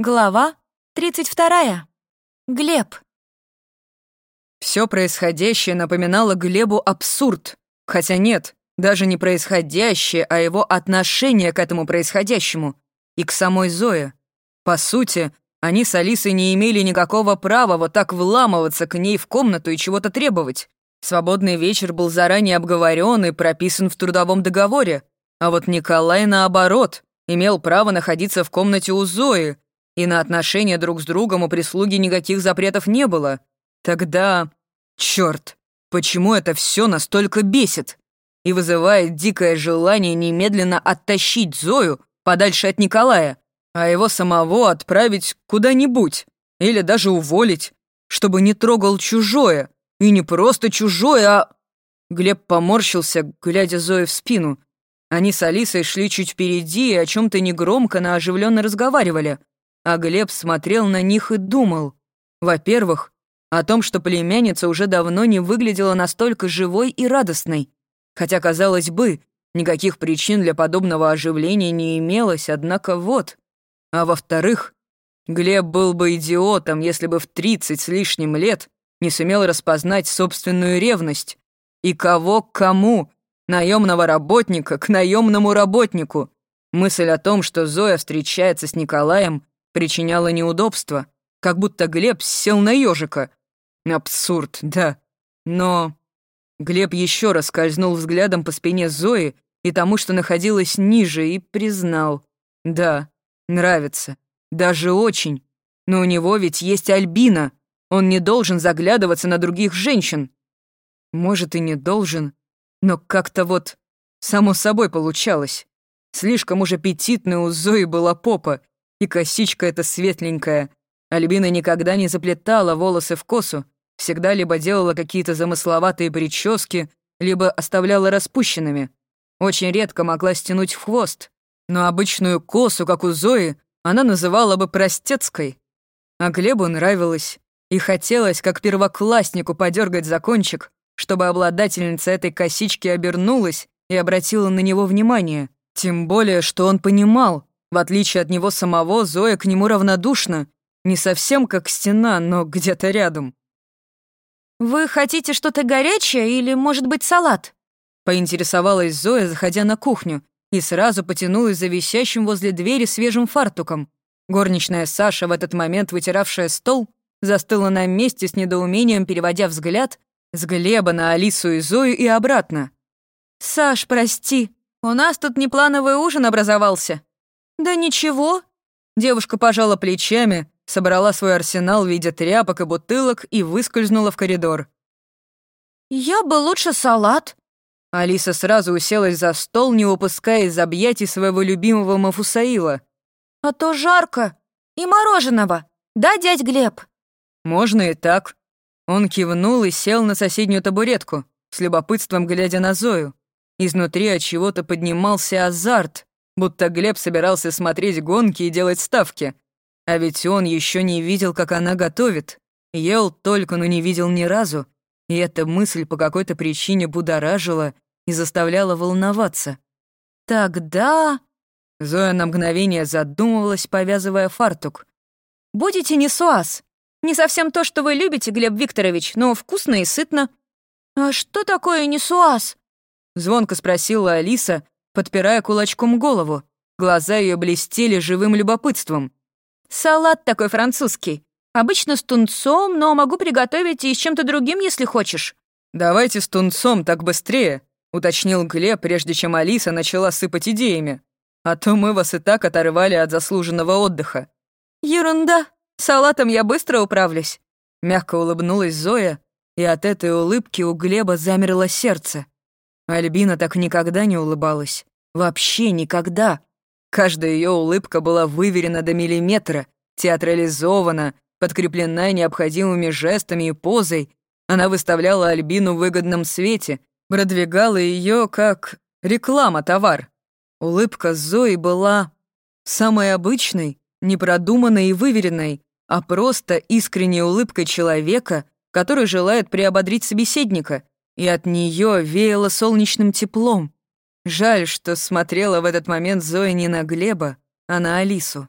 Глава 32. Глеб. Все происходящее напоминало Глебу абсурд. Хотя нет, даже не происходящее, а его отношение к этому происходящему. И к самой Зое. По сути, они с Алисой не имели никакого права вот так вламываться к ней в комнату и чего-то требовать. Свободный вечер был заранее обговорен и прописан в трудовом договоре. А вот Николай, наоборот, имел право находиться в комнате у Зои, и на отношения друг с другом у прислуги никаких запретов не было. Тогда... Чёрт, почему это все настолько бесит? И вызывает дикое желание немедленно оттащить Зою подальше от Николая, а его самого отправить куда-нибудь или даже уволить, чтобы не трогал чужое. И не просто чужое, а... Глеб поморщился, глядя Зое в спину. Они с Алисой шли чуть впереди и о чем то негромко, но оживленно разговаривали а Глеб смотрел на них и думал. Во-первых, о том, что племянница уже давно не выглядела настолько живой и радостной. Хотя, казалось бы, никаких причин для подобного оживления не имелось, однако вот. А во-вторых, Глеб был бы идиотом, если бы в тридцать с лишним лет не сумел распознать собственную ревность. И кого к кому? Наемного работника к наемному работнику. Мысль о том, что Зоя встречается с Николаем, причиняло неудобства, как будто Глеб сел на ежика. Абсурд, да. Но Глеб еще раз скользнул взглядом по спине Зои и тому, что находилось ниже, и признал. Да, нравится. Даже очень. Но у него ведь есть Альбина. Он не должен заглядываться на других женщин. Может, и не должен, но как-то вот само собой получалось. Слишком уж аппетитная у Зои была попа, и косичка эта светленькая. Альбина никогда не заплетала волосы в косу, всегда либо делала какие-то замысловатые прически, либо оставляла распущенными. Очень редко могла стянуть в хвост, но обычную косу, как у Зои, она называла бы простецкой. А Глебу нравилось, и хотелось, как первокласснику, подергать за кончик, чтобы обладательница этой косички обернулась и обратила на него внимание. Тем более, что он понимал, в отличие от него самого, Зоя к нему равнодушна. Не совсем как стена, но где-то рядом. «Вы хотите что-то горячее или, может быть, салат?» Поинтересовалась Зоя, заходя на кухню, и сразу потянулась за висящим возле двери свежим фартуком. Горничная Саша, в этот момент вытиравшая стол, застыла на месте с недоумением, переводя взгляд с Глеба на Алису и Зою и обратно. «Саш, прости, у нас тут неплановый ужин образовался», «Да ничего». Девушка пожала плечами, собрала свой арсенал в виде тряпок и бутылок и выскользнула в коридор. «Я бы лучше салат». Алиса сразу уселась за стол, не упуская из объятий своего любимого Мафусаила. «А то жарко. И мороженого. Да, дядь Глеб?» «Можно и так». Он кивнул и сел на соседнюю табуретку, с любопытством глядя на Зою. Изнутри от чего-то поднимался азарт, будто Глеб собирался смотреть гонки и делать ставки. А ведь он еще не видел, как она готовит. Ел только, но не видел ни разу. И эта мысль по какой-то причине будоражила и заставляла волноваться. «Тогда...» Зоя на мгновение задумывалась, повязывая фартук. «Будете не суаз. Не совсем то, что вы любите, Глеб Викторович, но вкусно и сытно». «А что такое несуаз?» Звонко спросила Алиса, подпирая кулачком голову. Глаза ее блестели живым любопытством. «Салат такой французский. Обычно с тунцом, но могу приготовить и с чем-то другим, если хочешь». «Давайте с тунцом, так быстрее», — уточнил Глеб, прежде чем Алиса начала сыпать идеями. «А то мы вас и так оторвали от заслуженного отдыха». «Ерунда. Салатом я быстро управлюсь», — мягко улыбнулась Зоя, и от этой улыбки у Глеба замерло сердце. Альбина так никогда не улыбалась. Вообще никогда. Каждая ее улыбка была выверена до миллиметра, театрализована, подкреплена необходимыми жестами и позой. Она выставляла Альбину в выгодном свете, продвигала ее как реклама-товар. Улыбка Зои была самой обычной, непродуманной и выверенной, а просто искренней улыбкой человека, который желает приободрить собеседника, и от нее веяло солнечным теплом. Жаль, что смотрела в этот момент Зоя не на Глеба, а на Алису.